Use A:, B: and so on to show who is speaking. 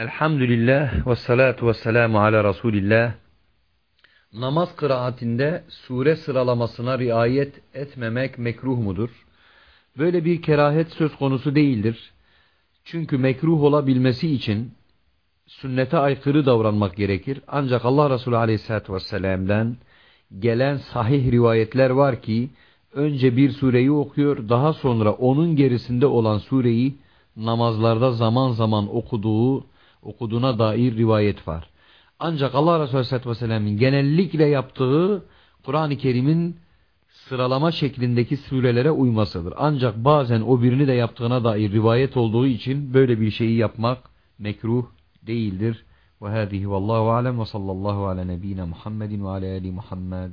A: Elhamdülillah ve salatu ve selamu ala Resulillah. Namaz kıraatinde sure sıralamasına riayet etmemek mekruh mudur? Böyle bir kerahet söz konusu değildir. Çünkü mekruh olabilmesi için sünnete aykırı davranmak gerekir. Ancak Allah Resulü aleyhissalatü vesselam'dan gelen sahih rivayetler var ki, önce bir sureyi okuyor, daha sonra onun gerisinde olan sureyi namazlarda zaman zaman okuduğu okuduğuna dair rivayet var. Ancak Allah Resulü Aleyhisselatü Vesselam'ın genellikle yaptığı Kur'an-ı Kerim'in sıralama şeklindeki surelere uymasıdır. Ancak bazen o birini de yaptığına dair rivayet olduğu için böyle bir şeyi yapmak mekruh değildir. Ve hâzihi vallahu alem ve sallallahu ala nebine Muhammedin ve ala ali Muhammed.